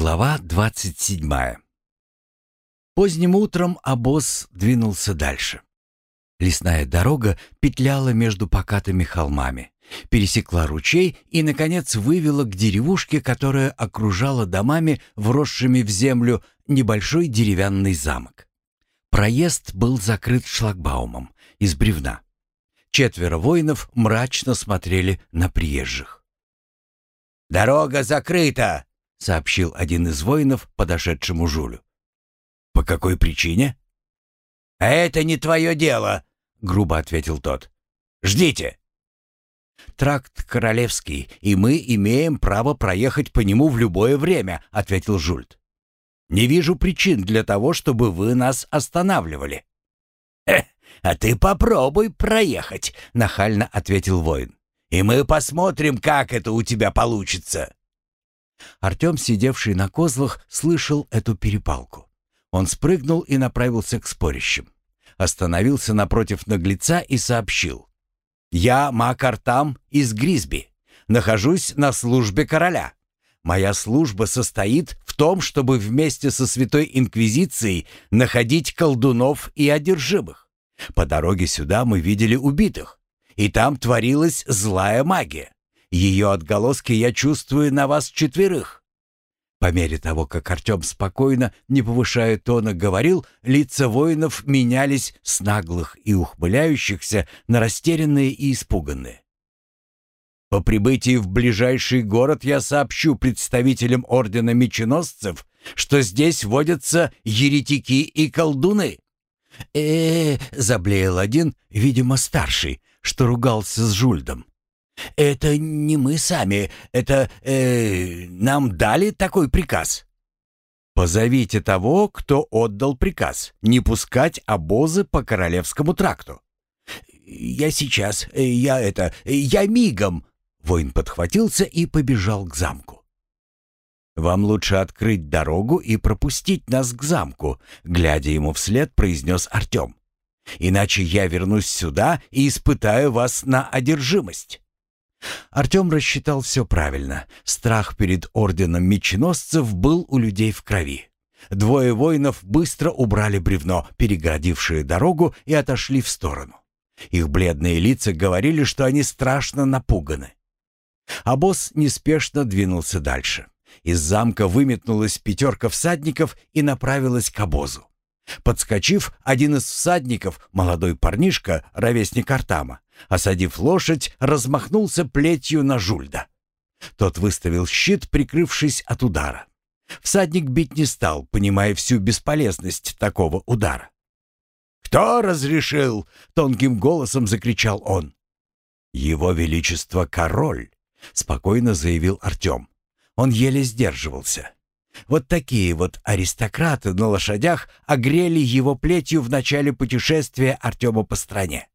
Глава двадцать седьмая. Поздним утром обоз двинулся дальше. Лесная дорога петляла между покатыми холмами, пересекла ручей и, наконец, вывела к деревушке, которая окружала домами, вросшими в землю, небольшой деревянный замок. Проезд был закрыт шлагбаумом из бревна. Четверо воинов мрачно смотрели на приезжих. «Дорога закрыта!» — сообщил один из воинов подошедшему Жулю. «По какой причине?» «А это не твое дело», — грубо ответил тот. «Ждите». «Тракт королевский, и мы имеем право проехать по нему в любое время», — ответил Жульт. «Не вижу причин для того, чтобы вы нас останавливали». «Э, а ты попробуй проехать», — нахально ответил воин. «И мы посмотрим, как это у тебя получится». Артем, сидевший на козлах, слышал эту перепалку. Он спрыгнул и направился к спорящим. Остановился напротив наглеца и сообщил. «Я маг Артам из Гризби. Нахожусь на службе короля. Моя служба состоит в том, чтобы вместе со Святой Инквизицией находить колдунов и одержимых. По дороге сюда мы видели убитых, и там творилась злая магия. Ее отголоски я чувствую на вас четверых». По мере того, как Артем спокойно, не повышая тона, говорил, лица воинов менялись с наглых и ухмыляющихся на растерянные и испуганные. «По прибытии в ближайший город я сообщу представителям Ордена Меченосцев, что здесь водятся еретики и колдуны». «Э-э-э», заблеял один, видимо, старший, что ругался с Жульдом. «Это не мы сами. Это... Э, нам дали такой приказ». «Позовите того, кто отдал приказ, не пускать обозы по Королевскому тракту». «Я сейчас. Я это... Я мигом». Воин подхватился и побежал к замку. «Вам лучше открыть дорогу и пропустить нас к замку», глядя ему вслед, произнес Артем. «Иначе я вернусь сюда и испытаю вас на одержимость». Артем рассчитал все правильно. Страх перед орденом меченосцев был у людей в крови. Двое воинов быстро убрали бревно, перегородившее дорогу, и отошли в сторону. Их бледные лица говорили, что они страшно напуганы. А неспешно двинулся дальше. Из замка выметнулась пятерка всадников и направилась к обозу. Подскочив, один из всадников, молодой парнишка, ровесник Артама, осадив лошадь, размахнулся плетью на Жульда. Тот выставил щит, прикрывшись от удара. Всадник бить не стал, понимая всю бесполезность такого удара. «Кто разрешил?» — тонким голосом закричал он. «Его Величество Король», — спокойно заявил Артем. Он еле сдерживался. Вот такие вот аристократы на лошадях огрели его плетью в начале путешествия Артема по стране.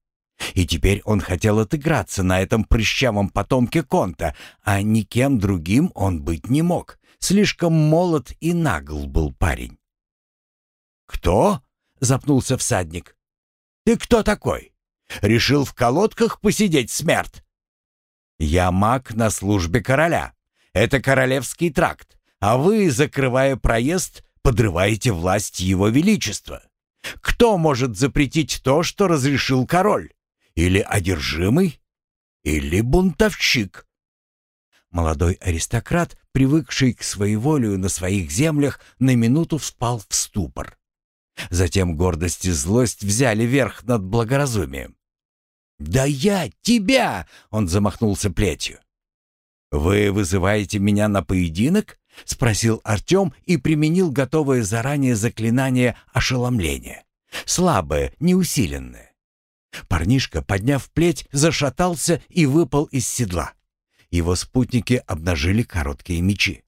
И теперь он хотел отыграться на этом прыщавом потомке Конта, а никем другим он быть не мог. Слишком молод и нагл был парень. «Кто?» — запнулся всадник. «Ты кто такой? Решил в колодках посидеть смерть?» «Я маг на службе короля. Это королевский тракт а вы, закрывая проезд, подрываете власть его величества. Кто может запретить то, что разрешил король? Или одержимый? Или бунтовщик? Молодой аристократ, привыкший к своеволию на своих землях, на минуту вспал в ступор. Затем гордость и злость взяли верх над благоразумием. «Да я тебя!» — он замахнулся плетью. «Вы вызываете меня на поединок?» — спросил Артем и применил готовое заранее заклинание ошеломления. Слабое, неусиленное. Парнишка, подняв плеть, зашатался и выпал из седла. Его спутники обнажили короткие мечи.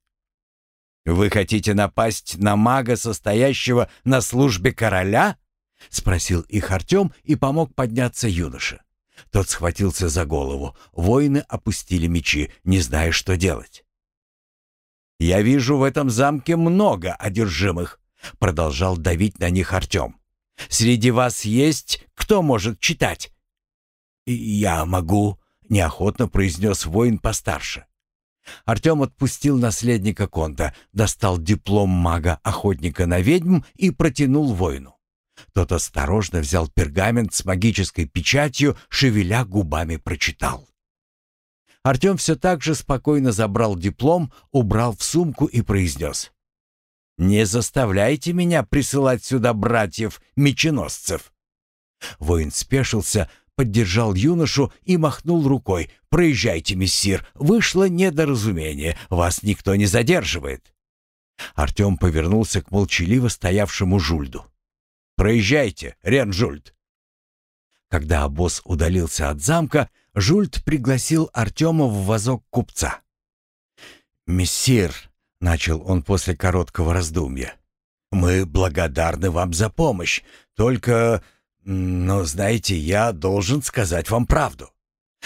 «Вы хотите напасть на мага, состоящего на службе короля?» — спросил их Артем и помог подняться юноше. Тот схватился за голову. Воины опустили мечи, не зная, что делать. «Я вижу в этом замке много одержимых», — продолжал давить на них Артем. «Среди вас есть, кто может читать?» «Я могу», — неохотно произнес воин постарше. Артем отпустил наследника Конта, достал диплом мага-охотника на ведьм и протянул воину. Тот осторожно взял пергамент с магической печатью, шевеля губами прочитал. Артем все так же спокойно забрал диплом, убрал в сумку и произнес. «Не заставляйте меня присылать сюда братьев-меченосцев!» Воин спешился, поддержал юношу и махнул рукой. «Проезжайте, мессир, вышло недоразумение, вас никто не задерживает». Артем повернулся к молчаливо стоявшему Жульду. «Проезжайте, Рен Жульд». Когда обоз удалился от замка, Жульд пригласил Артема в вазок купца. «Мессир», — начал он после короткого раздумья, — «мы благодарны вам за помощь, только но, знаете, я должен сказать вам правду.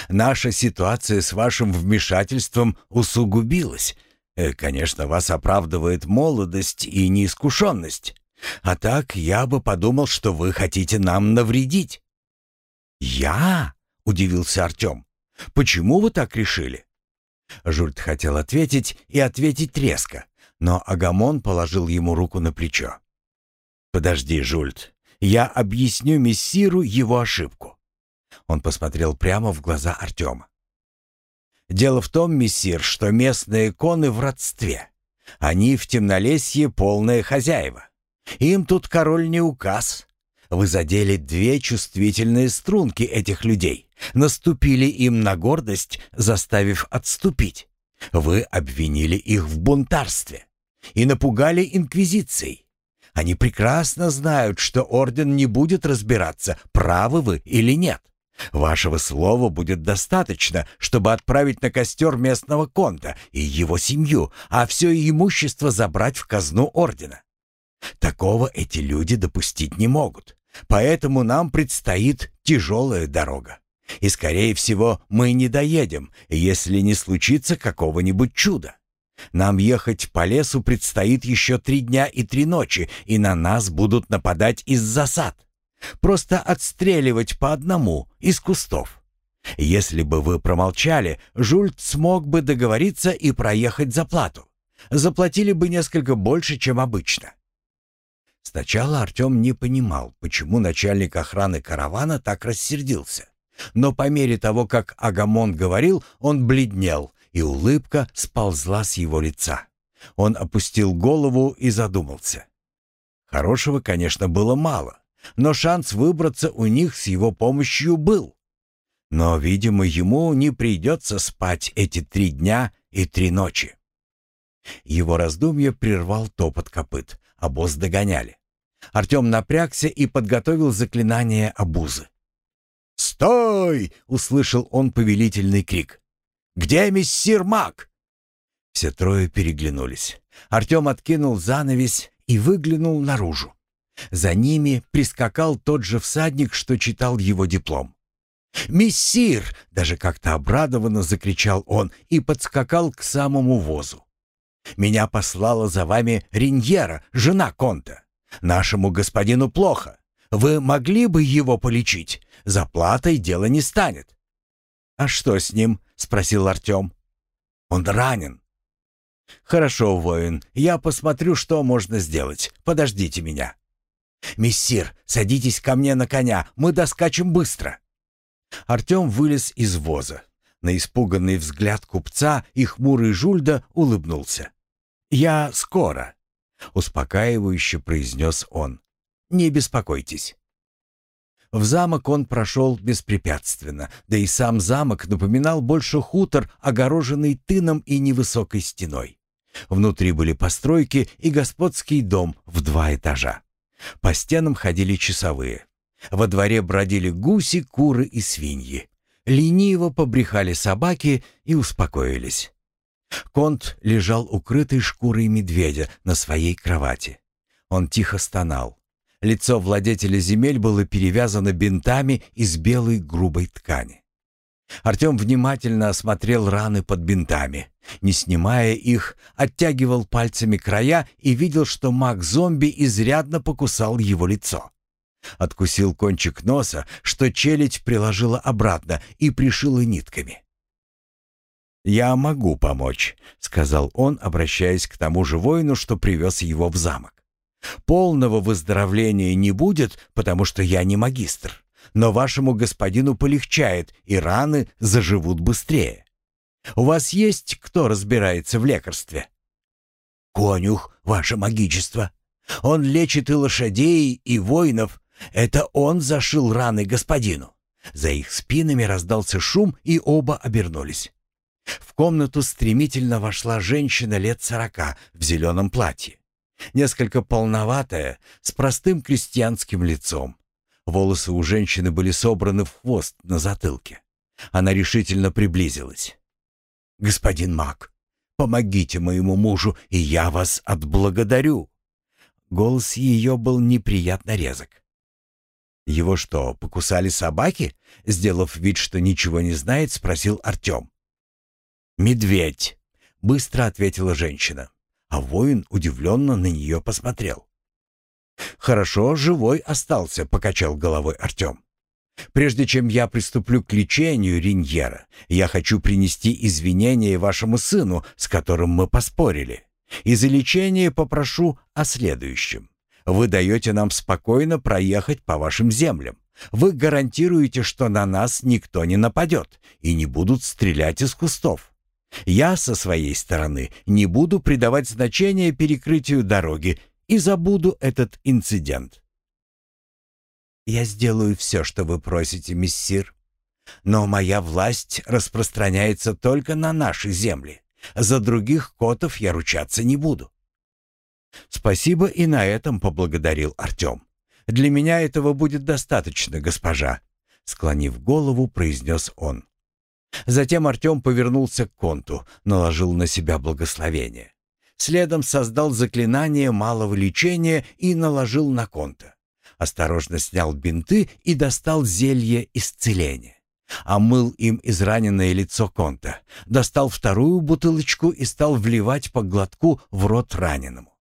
Наша ситуация с вашим вмешательством усугубилась. Э, конечно, вас оправдывает молодость и неискушенность. А так я бы подумал, что вы хотите нам навредить». «Я?» — удивился Артем. «Почему вы так решили?» Жульт хотел ответить и ответить резко, но Агамон положил ему руку на плечо. «Подожди, Жульт, я объясню мессиру его ошибку. Он посмотрел прямо в глаза Артема. Дело в том, мессир, что местные коны в родстве. Они в темнолесье полные хозяева. Им тут король не указ. Вы задели две чувствительные струнки этих людей, наступили им на гордость, заставив отступить. Вы обвинили их в бунтарстве и напугали инквизицией. Они прекрасно знают, что орден не будет разбираться, правы вы или нет. Вашего слова будет достаточно, чтобы отправить на костер местного конта и его семью, а все имущество забрать в казну ордена. Такого эти люди допустить не могут. Поэтому нам предстоит тяжелая дорога. И, скорее всего, мы не доедем, если не случится какого-нибудь чуда. Нам ехать по лесу предстоит еще три дня и три ночи, и на нас будут нападать из засад. Просто отстреливать по одному из кустов. Если бы вы промолчали, Жульт смог бы договориться и проехать за плату. Заплатили бы несколько больше, чем обычно. Сначала Артем не понимал, почему начальник охраны каравана так рассердился. Но по мере того, как Агамон говорил, он бледнел и улыбка сползла с его лица. Он опустил голову и задумался. Хорошего, конечно, было мало, но шанс выбраться у них с его помощью был. Но, видимо, ему не придется спать эти три дня и три ночи. Его раздумье прервал топот копыт, а босс догоняли. Артем напрягся и подготовил заклинание обузы. «Стой!» — услышал он повелительный крик. Где мессир Мак?» Все трое переглянулись. Артем откинул занавесь и выглянул наружу. За ними прискакал тот же всадник, что читал его диплом. «Мессир!» — даже как-то обрадованно закричал он и подскакал к самому возу. «Меня послала за вами Риньера, жена Конта. Нашему господину плохо. Вы могли бы его полечить? За платой дело не станет». «А что с ним?» спросил Артем. «Он ранен». «Хорошо, воин, я посмотрю, что можно сделать. Подождите меня». «Мессир, садитесь ко мне на коня, мы доскачем быстро». Артем вылез из воза. На испуганный взгляд купца и хмурый Жульда улыбнулся. «Я скоро», — успокаивающе произнес он. «Не беспокойтесь». В замок он прошел беспрепятственно, да и сам замок напоминал больше хутор, огороженный тыном и невысокой стеной. Внутри были постройки и господский дом в два этажа. По стенам ходили часовые. Во дворе бродили гуси, куры и свиньи. Лениво побрехали собаки и успокоились. Конт лежал укрытый шкурой медведя на своей кровати. Он тихо стонал. Лицо владетеля земель было перевязано бинтами из белой грубой ткани. Артем внимательно осмотрел раны под бинтами. Не снимая их, оттягивал пальцами края и видел, что маг-зомби изрядно покусал его лицо. Откусил кончик носа, что челюсть приложила обратно и пришила нитками. «Я могу помочь», — сказал он, обращаясь к тому же воину, что привез его в замок. «Полного выздоровления не будет, потому что я не магистр, но вашему господину полегчает, и раны заживут быстрее. У вас есть кто разбирается в лекарстве?» «Конюх, ваше магичество. Он лечит и лошадей, и воинов. Это он зашил раны господину». За их спинами раздался шум, и оба обернулись. В комнату стремительно вошла женщина лет сорока в зеленом платье. Несколько полноватая, с простым крестьянским лицом. Волосы у женщины были собраны в хвост на затылке. Она решительно приблизилась. «Господин Мак, помогите моему мужу, и я вас отблагодарю». Голос ее был неприятно резок. «Его что, покусали собаки?» Сделав вид, что ничего не знает, спросил Артем. «Медведь», — быстро ответила женщина, а воин удивленно на нее посмотрел. «Хорошо, живой остался», — покачал головой Артем. «Прежде чем я приступлю к лечению Риньера, я хочу принести извинения вашему сыну, с которым мы поспорили. И за лечение попрошу о следующем. Вы даете нам спокойно проехать по вашим землям. Вы гарантируете, что на нас никто не нападет и не будут стрелять из кустов. Я со своей стороны не буду придавать значения перекрытию дороги и забуду этот инцидент. Я сделаю все, что вы просите, миссир. Но моя власть распространяется только на наши земли. За других котов я ручаться не буду. Спасибо и на этом поблагодарил Артем. Для меня этого будет достаточно, госпожа, склонив голову, произнес он. Затем Артем повернулся к конту, наложил на себя благословение. Следом создал заклинание малого лечения и наложил на конта. Осторожно снял бинты и достал зелье исцеления. Омыл им израненное лицо конта, достал вторую бутылочку и стал вливать по глотку в рот раненому.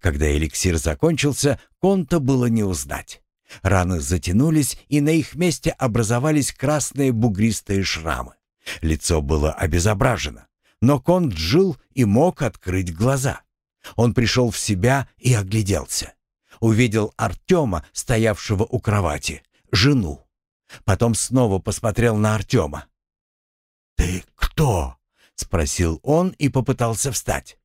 Когда эликсир закончился, конта было не узнать. Раны затянулись, и на их месте образовались красные бугристые шрамы. Лицо было обезображено, но Конт жил и мог открыть глаза. Он пришел в себя и огляделся. Увидел Артема, стоявшего у кровати, жену. Потом снова посмотрел на Артема. «Ты кто?» — спросил он и попытался встать.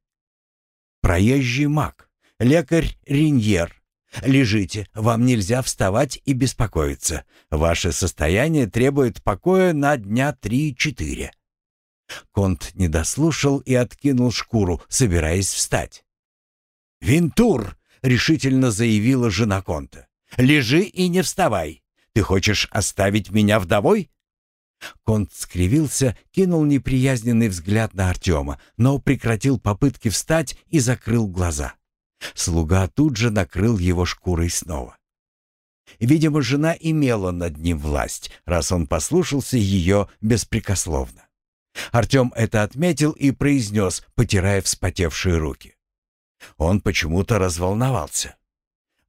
«Проезжий маг, лекарь Риньер. Лежите, вам нельзя вставать и беспокоиться. Ваше состояние требует покоя на дня три-четыре». Конт не дослушал и откинул шкуру, собираясь встать. «Винтур!» — решительно заявила жена Конта. «Лежи и не вставай. Ты хочешь оставить меня вдовой?» Конт скривился, кинул неприязненный взгляд на Артема, но прекратил попытки встать и закрыл глаза. Слуга тут же накрыл его шкурой снова. Видимо, жена имела над ним власть, раз он послушался ее беспрекословно. Артем это отметил и произнес, потирая вспотевшие руки. Он почему-то разволновался.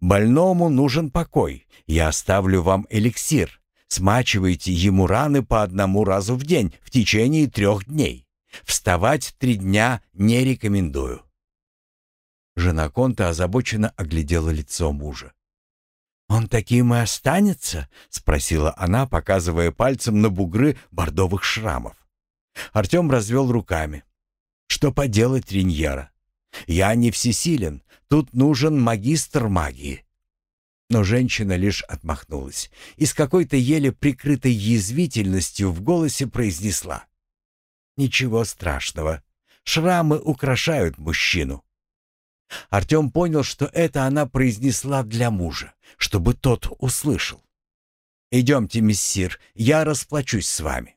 «Больному нужен покой. Я оставлю вам эликсир. Смачивайте ему раны по одному разу в день в течение трех дней. Вставать три дня не рекомендую. Жена Конта озабоченно оглядела лицо мужа. «Он таким и останется?» — спросила она, показывая пальцем на бугры бордовых шрамов. Артем развел руками. «Что поделать, Риньера? Я не всесилен. Тут нужен магистр магии». Но женщина лишь отмахнулась и с какой-то еле прикрытой язвительностью в голосе произнесла. «Ничего страшного. Шрамы украшают мужчину. Артем понял, что это она произнесла для мужа, чтобы тот услышал. «Идемте, мессир, я расплачусь с вами».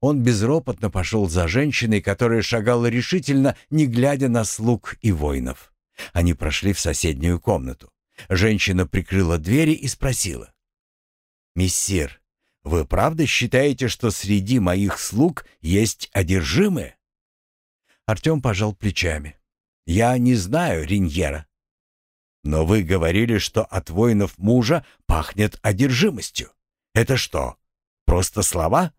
Он безропотно пошел за женщиной, которая шагала решительно, не глядя на слуг и воинов. Они прошли в соседнюю комнату. Женщина прикрыла двери и спросила. «Мессир, вы правда считаете, что среди моих слуг есть одержимые?» Артем пожал плечами. Я не знаю Риньера. Но вы говорили, что от воинов мужа пахнет одержимостью. Это что, просто слова?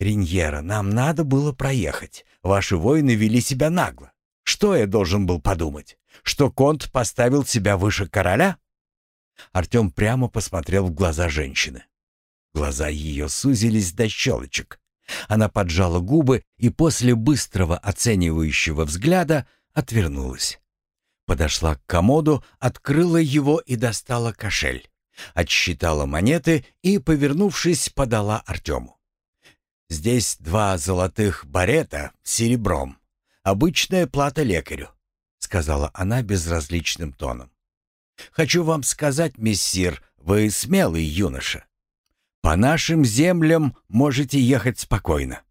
«Риньера, нам надо было проехать. Ваши воины вели себя нагло. Что я должен был подумать? Что Конт поставил себя выше короля?» Артем прямо посмотрел в глаза женщины. Глаза ее сузились до щелочек. Она поджала губы и после быстрого оценивающего взгляда отвернулась. Подошла к комоду, открыла его и достала кошель. Отсчитала монеты и, повернувшись, подала Артему. «Здесь два золотых барета серебром. Обычная плата лекарю», — сказала она безразличным тоном. «Хочу вам сказать, мессир, вы смелый юноша. По нашим землям можете ехать спокойно».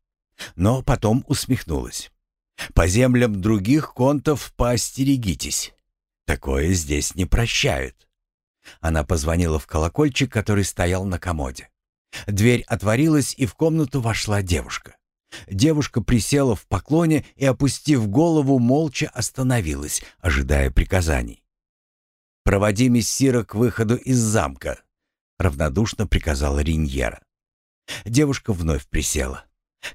Но потом усмехнулась. «По землям других контов поостерегитесь. Такое здесь не прощают». Она позвонила в колокольчик, который стоял на комоде. Дверь отворилась, и в комнату вошла девушка. Девушка присела в поклоне и, опустив голову, молча остановилась, ожидая приказаний. «Проводи мессира к выходу из замка», — равнодушно приказала Риньера. Девушка вновь присела.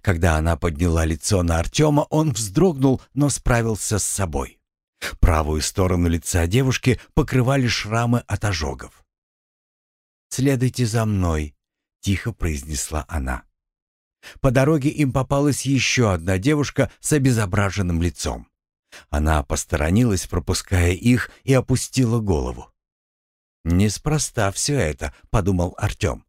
Когда она подняла лицо на Артема, он вздрогнул, но справился с собой. Правую сторону лица девушки покрывали шрамы от ожогов. «Следуйте за мной», — тихо произнесла она. По дороге им попалась еще одна девушка с обезображенным лицом. Она посторонилась, пропуская их, и опустила голову. «Неспроста все это», — подумал Артем.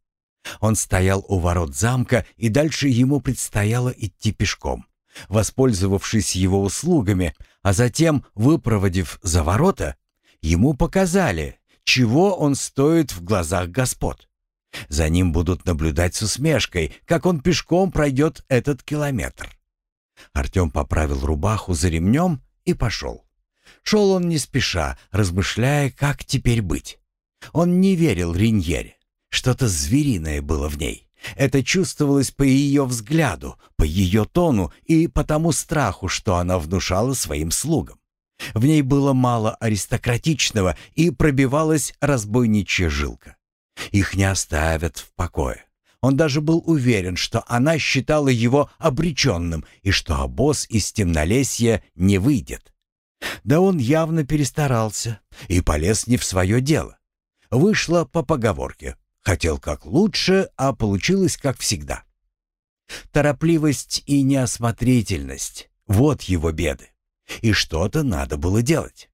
Он стоял у ворот замка, и дальше ему предстояло идти пешком. Воспользовавшись его услугами, а затем выпроводив за ворота, ему показали, чего он стоит в глазах господ. За ним будут наблюдать с усмешкой, как он пешком пройдет этот километр. Артем поправил рубаху за ремнем и пошел. Шел он не спеша, размышляя, как теперь быть. Он не верил Риньере. Что-то звериное было в ней. Это чувствовалось по ее взгляду, по ее тону и по тому страху, что она внушала своим слугам. В ней было мало аристократичного и пробивалась разбойничья жилка. Их не оставят в покое. Он даже был уверен, что она считала его обреченным и что обоз из темнолесья не выйдет. Да он явно перестарался и полез не в свое дело. Вышло по поговорке Хотел как лучше, а получилось как всегда. Торопливость и неосмотрительность — вот его беды. И что-то надо было делать.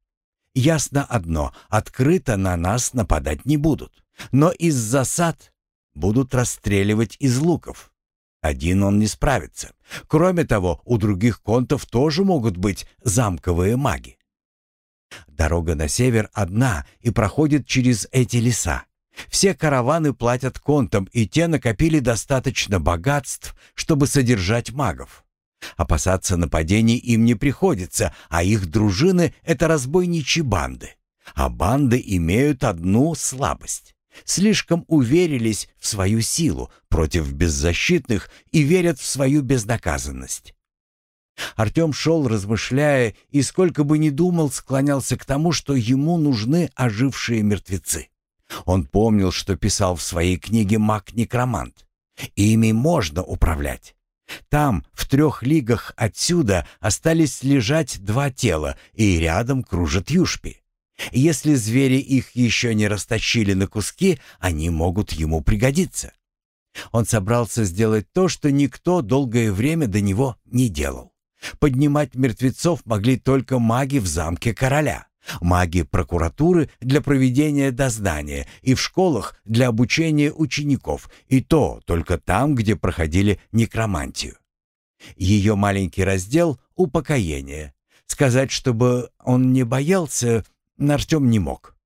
Ясно одно — открыто на нас нападать не будут. Но из засад будут расстреливать из луков. Один он не справится. Кроме того, у других контов тоже могут быть замковые маги. Дорога на север одна и проходит через эти леса. Все караваны платят контам, и те накопили достаточно богатств, чтобы содержать магов. Опасаться нападений им не приходится, а их дружины — это разбойничьи банды. А банды имеют одну слабость. Слишком уверились в свою силу против беззащитных и верят в свою безнаказанность. Артем шел, размышляя, и сколько бы ни думал, склонялся к тому, что ему нужны ожившие мертвецы. Он помнил, что писал в своей книге «Маг-некромант». Ими можно управлять. Там, в трех лигах отсюда, остались лежать два тела, и рядом кружат юшпи. Если звери их еще не растащили на куски, они могут ему пригодиться. Он собрался сделать то, что никто долгое время до него не делал. Поднимать мертвецов могли только маги в замке короля маги прокуратуры для проведения дознания и в школах для обучения учеников, и то только там, где проходили некромантию. Ее маленький раздел — упокоение. Сказать, чтобы он не боялся, Артем не мог.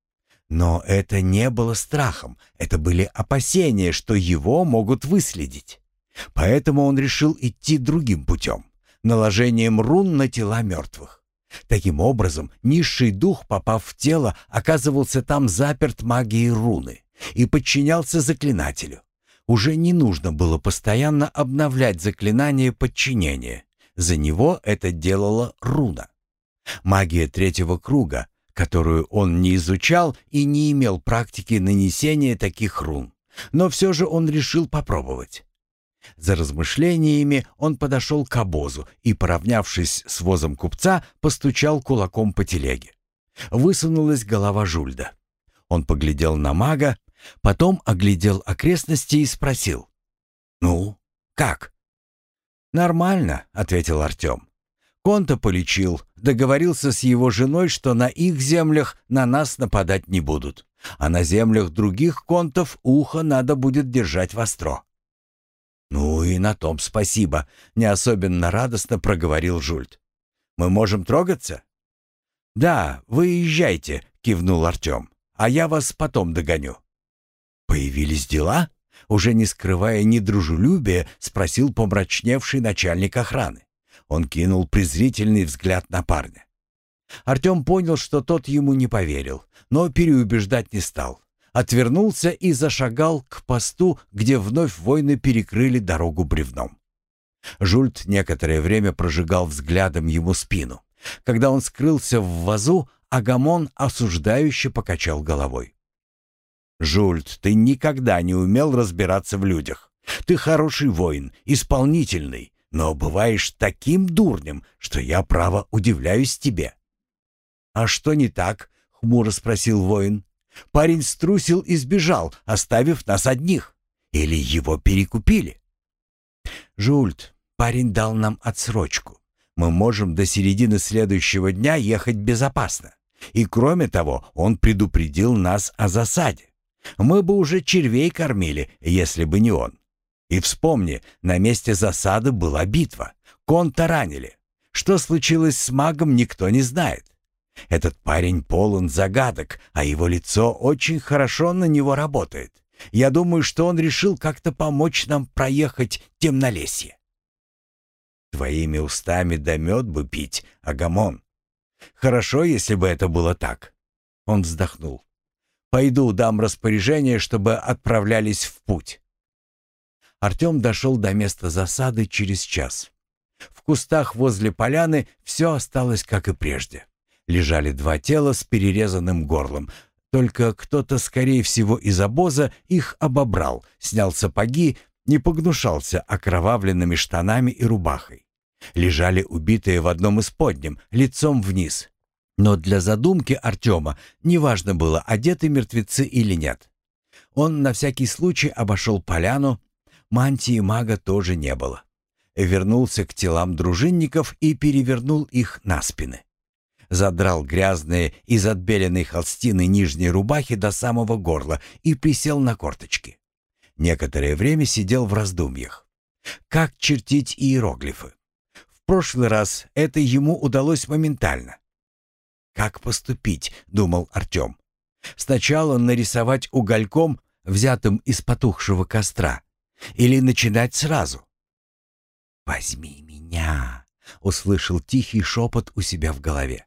Но это не было страхом, это были опасения, что его могут выследить. Поэтому он решил идти другим путем — наложением рун на тела мертвых. Таким образом, низший дух, попав в тело, оказывался там заперт магией руны и подчинялся заклинателю. Уже не нужно было постоянно обновлять заклинание подчинения. За него это делала руна. Магия третьего круга, которую он не изучал и не имел практики нанесения таких рун. Но все же он решил попробовать. За размышлениями он подошел к обозу и, поравнявшись с возом купца, постучал кулаком по телеге. Высунулась голова Жульда. Он поглядел на мага, потом оглядел окрестности и спросил. «Ну, как?» «Нормально», — ответил Артем. Конта полечил, договорился с его женой, что на их землях на нас нападать не будут, а на землях других контов ухо надо будет держать востро. «Ну и на том спасибо», — не особенно радостно проговорил Жульт. «Мы можем трогаться?» «Да, вы езжайте», — кивнул Артем, «а я вас потом догоню». «Появились дела?» — уже не скрывая ни дружелюбия, спросил помрачневший начальник охраны. Он кинул презрительный взгляд на парня. Артем понял, что тот ему не поверил, но переубеждать не стал. Отвернулся и зашагал к посту, где вновь воины перекрыли дорогу бревном. Жульт некоторое время прожигал взглядом ему спину. Когда он скрылся в вазу, Агамон осуждающе покачал головой. «Жульт, ты никогда не умел разбираться в людях. Ты хороший воин, исполнительный, но бываешь таким дурнем, что я, право, удивляюсь тебе». «А что не так?» — хмуро спросил воин. «Парень струсил и сбежал, оставив нас одних. Или его перекупили?» «Жульт, парень дал нам отсрочку. Мы можем до середины следующего дня ехать безопасно. И кроме того, он предупредил нас о засаде. Мы бы уже червей кормили, если бы не он. И вспомни, на месте засады была битва. Конта ранили. Что случилось с магом, никто не знает. Этот парень полон загадок, а его лицо очень хорошо на него работает. Я думаю, что он решил как-то помочь нам проехать темнолесье. Твоими устами да мед бы пить, Агамон. Хорошо, если бы это было так. Он вздохнул. Пойду дам распоряжение, чтобы отправлялись в путь. Артем дошел до места засады через час. В кустах возле поляны все осталось как и прежде. Лежали два тела с перерезанным горлом. Только кто-то, скорее всего, из обоза их обобрал, снял сапоги, не погнушался окровавленными штанами и рубахой. Лежали убитые в одном из подням, лицом вниз. Но для задумки Артема неважно было, одеты мертвецы или нет. Он на всякий случай обошел поляну, Мантии мага тоже не было. Вернулся к телам дружинников и перевернул их на спины. Задрал грязные из отбеленной холстины нижней рубахи до самого горла и присел на корточки. Некоторое время сидел в раздумьях. Как чертить иероглифы? В прошлый раз это ему удалось моментально. «Как поступить?» — думал Артем. «Сначала нарисовать угольком, взятым из потухшего костра, или начинать сразу? «Возьми меня!» — услышал тихий шепот у себя в голове.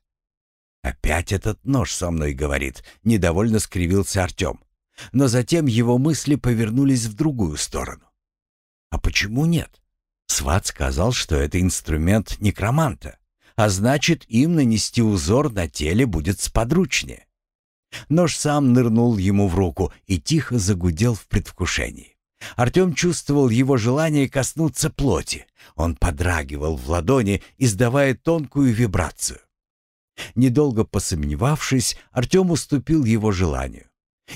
«Опять этот нож со мной говорит», — недовольно скривился Артем. Но затем его мысли повернулись в другую сторону. «А почему нет?» Сват сказал, что это инструмент некроманта, а значит, им нанести узор на теле будет сподручнее. Нож сам нырнул ему в руку и тихо загудел в предвкушении. Артем чувствовал его желание коснуться плоти. Он подрагивал в ладони, издавая тонкую вибрацию. Недолго посомневавшись, Артем уступил его желанию.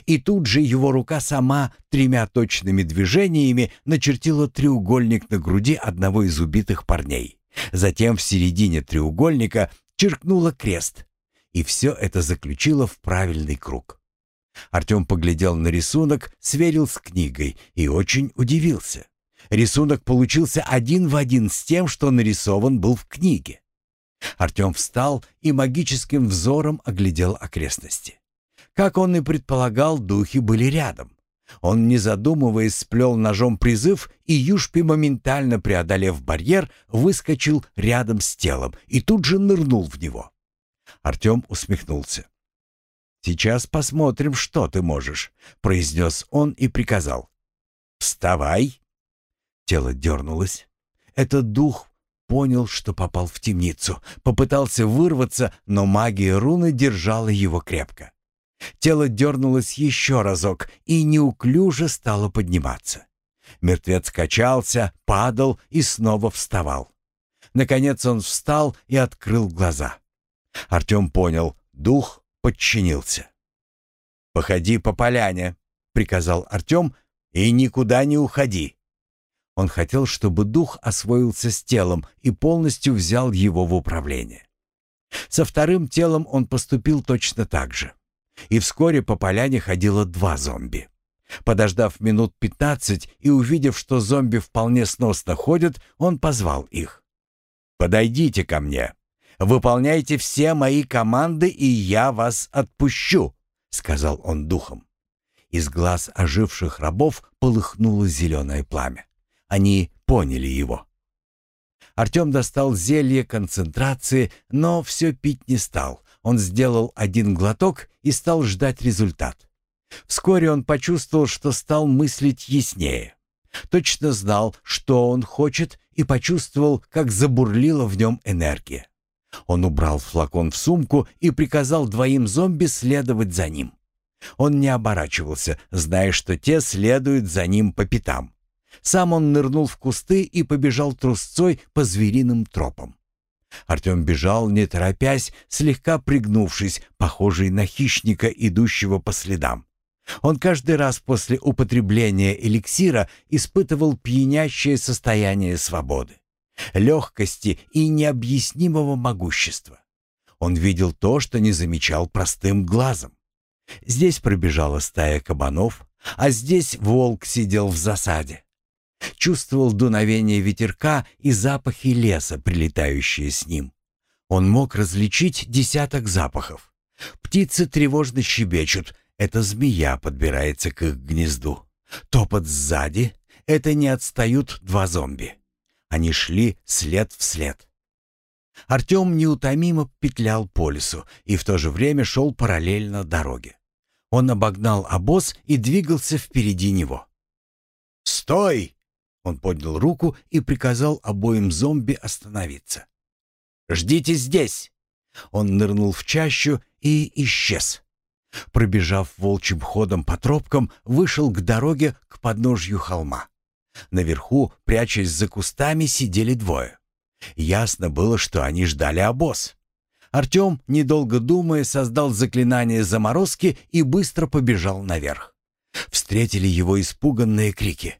И тут же его рука сама тремя точными движениями начертила треугольник на груди одного из убитых парней. Затем в середине треугольника черкнула крест. И все это заключило в правильный круг. Артем поглядел на рисунок, сверил с книгой и очень удивился. Рисунок получился один в один с тем, что нарисован был в книге. Артем встал и магическим взором оглядел окрестности. Как он и предполагал, духи были рядом. Он, не задумываясь, сплел ножом призыв, и Юшпи, моментально преодолев барьер, выскочил рядом с телом и тут же нырнул в него. Артем усмехнулся. «Сейчас посмотрим, что ты можешь», — произнес он и приказал. «Вставай!» Тело дернулось. Этот дух понял, что попал в темницу. Попытался вырваться, но магия руны держала его крепко. Тело дернулось еще разок и неуклюже стало подниматься. Мертвец качался, падал и снова вставал. Наконец он встал и открыл глаза. Артем понял, дух подчинился. «Походи по поляне», — приказал Артем, — «и никуда не уходи». Он хотел, чтобы дух освоился с телом и полностью взял его в управление. Со вторым телом он поступил точно так же. И вскоре по поляне ходило два зомби. Подождав минут пятнадцать и увидев, что зомби вполне сносно ходят, он позвал их. «Подойдите ко мне. Выполняйте все мои команды, и я вас отпущу», — сказал он духом. Из глаз оживших рабов полыхнуло зеленое пламя. Они поняли его. Артем достал зелье концентрации, но все пить не стал. Он сделал один глоток и стал ждать результат. Вскоре он почувствовал, что стал мыслить яснее. Точно знал, что он хочет, и почувствовал, как забурлила в нем энергия. Он убрал флакон в сумку и приказал двоим зомби следовать за ним. Он не оборачивался, зная, что те следуют за ним по пятам. Сам он нырнул в кусты и побежал трусцой по звериным тропам. Артем бежал, не торопясь, слегка пригнувшись, похожий на хищника, идущего по следам. Он каждый раз после употребления эликсира испытывал пьянящее состояние свободы, легкости и необъяснимого могущества. Он видел то, что не замечал простым глазом. Здесь пробежала стая кабанов, а здесь волк сидел в засаде. Чувствовал дуновение ветерка и запахи леса, прилетающие с ним. Он мог различить десяток запахов. Птицы тревожно щебечут, это змея подбирается к их гнезду. Топот сзади — это не отстают два зомби. Они шли след в след. Артем неутомимо петлял по лесу и в то же время шел параллельно дороге. Он обогнал обоз и двигался впереди него. «Стой!» Он поднял руку и приказал обоим зомби остановиться. «Ждите здесь!» Он нырнул в чащу и исчез. Пробежав волчьим ходом по тропкам, вышел к дороге к подножью холма. Наверху, прячась за кустами, сидели двое. Ясно было, что они ждали обоз. Артем, недолго думая, создал заклинание заморозки и быстро побежал наверх. Встретили его испуганные крики.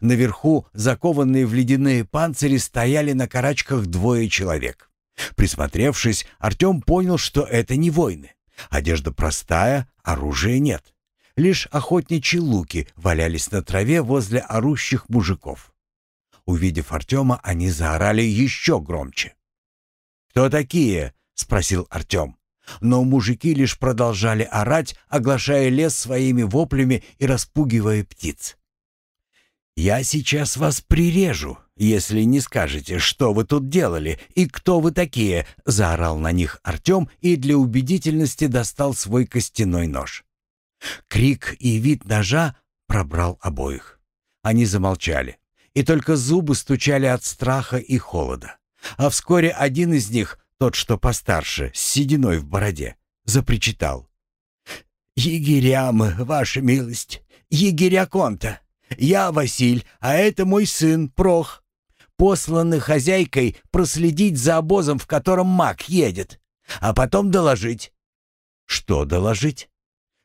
Наверху, закованные в ледяные панцири, стояли на карачках двое человек. Присмотревшись, Артем понял, что это не воины. Одежда простая, оружия нет. Лишь охотничьи луки валялись на траве возле орущих мужиков. Увидев Артема, они заорали еще громче. «Кто такие?» — спросил Артем. Но мужики лишь продолжали орать, оглашая лес своими воплями и распугивая птиц. «Я сейчас вас прирежу, если не скажете, что вы тут делали и кто вы такие», — заорал на них Артем и для убедительности достал свой костяной нож. Крик и вид ножа пробрал обоих. Они замолчали, и только зубы стучали от страха и холода. А вскоре один из них, тот, что постарше, с сединой в бороде, запричитал. «Егерям, ваша милость, егеря Конта!» Я Василь, а это мой сын Прох. Посланы хозяйкой проследить за обозом, в котором маг едет, а потом доложить. Что доложить?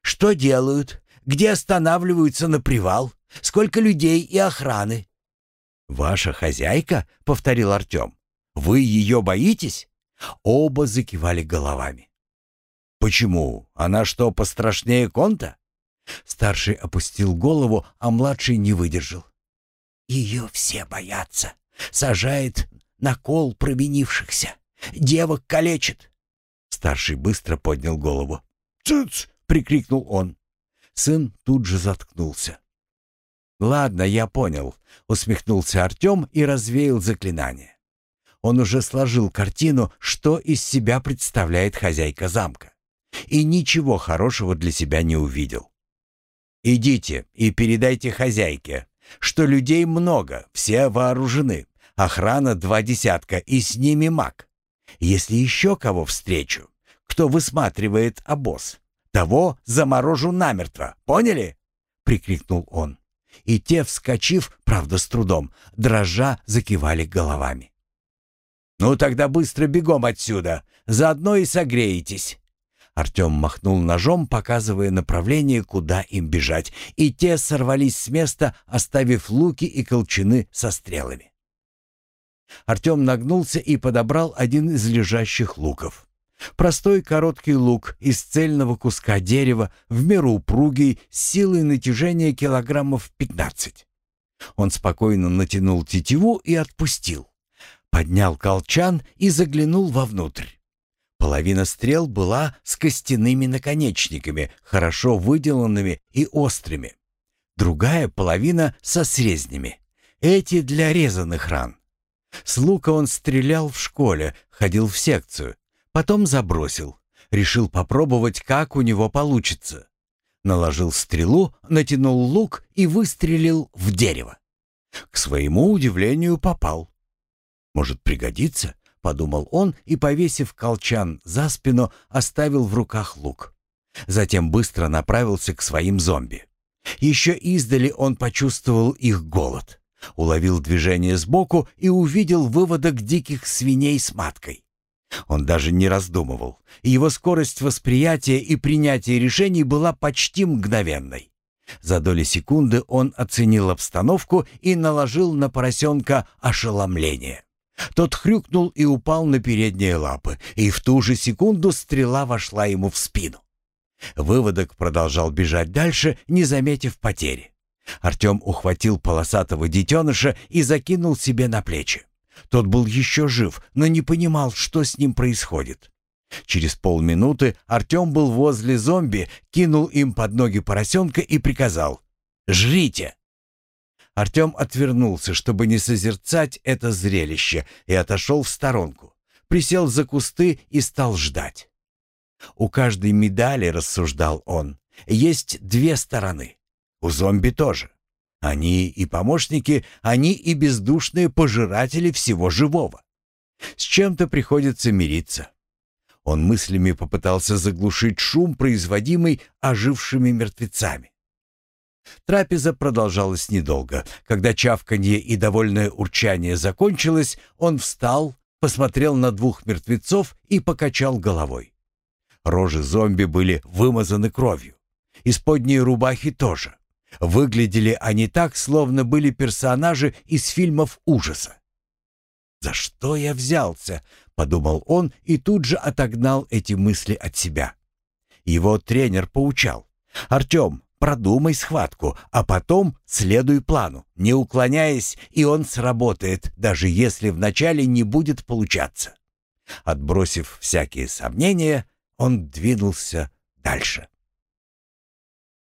Что делают? Где останавливаются на привал? Сколько людей и охраны? «Ваша хозяйка?» — повторил Артем. «Вы ее боитесь?» Оба закивали головами. «Почему? Она что, пострашнее Конта?» Старший опустил голову, а младший не выдержал. «Ее все боятся. Сажает на кол провинившихся. Девок калечит». Старший быстро поднял голову. «Цыц!» — прикрикнул он. Сын тут же заткнулся. «Ладно, я понял», — усмехнулся Артем и развеял заклинание. Он уже сложил картину, что из себя представляет хозяйка замка. И ничего хорошего для себя не увидел. Идите и передайте хозяйке, что людей много, все вооружены, охрана два десятка и с ними маг. Если еще кого встречу, кто высматривает обоз, того заморожу намертво, поняли?» — прикрикнул он. И те, вскочив, правда с трудом, дрожа закивали головами. «Ну тогда быстро бегом отсюда, заодно и согреетесь». Артем махнул ножом, показывая направление, куда им бежать, и те сорвались с места, оставив луки и колчаны со стрелами. Артем нагнулся и подобрал один из лежащих луков. Простой короткий лук из цельного куска дерева, в меру упругий, с силой натяжения килограммов 15. Он спокойно натянул тетиву и отпустил. Поднял колчан и заглянул вовнутрь. Половина стрел была с костяными наконечниками, хорошо выделанными и острыми. Другая половина со срезнями. Эти для резаных ран. С лука он стрелял в школе, ходил в секцию. Потом забросил. Решил попробовать, как у него получится. Наложил стрелу, натянул лук и выстрелил в дерево. К своему удивлению попал. Может, пригодится? Подумал он и, повесив колчан за спину, оставил в руках лук. Затем быстро направился к своим зомби. Еще издали он почувствовал их голод. Уловил движение сбоку и увидел выводок диких свиней с маткой. Он даже не раздумывал. Его скорость восприятия и принятия решений была почти мгновенной. За доли секунды он оценил обстановку и наложил на поросенка ошеломление. Тот хрюкнул и упал на передние лапы, и в ту же секунду стрела вошла ему в спину. Выводок продолжал бежать дальше, не заметив потери. Артем ухватил полосатого детеныша и закинул себе на плечи. Тот был еще жив, но не понимал, что с ним происходит. Через полминуты Артем был возле зомби, кинул им под ноги поросенка и приказал «Жрите!». Артем отвернулся, чтобы не созерцать это зрелище, и отошел в сторонку. Присел за кусты и стал ждать. У каждой медали, рассуждал он, есть две стороны. У зомби тоже. Они и помощники, они и бездушные пожиратели всего живого. С чем-то приходится мириться. Он мыслями попытался заглушить шум, производимый ожившими мертвецами. Трапеза продолжалась недолго. Когда чавканье и довольное урчание закончилось, он встал, посмотрел на двух мертвецов и покачал головой. Рожи зомби были вымазаны кровью. Исподние рубахи тоже. Выглядели они так, словно были персонажи из фильмов ужаса. «За что я взялся?» — подумал он и тут же отогнал эти мысли от себя. Его тренер поучал. «Артем, Продумай схватку, а потом следуй плану, не уклоняясь, и он сработает, даже если вначале не будет получаться. Отбросив всякие сомнения, он двинулся дальше.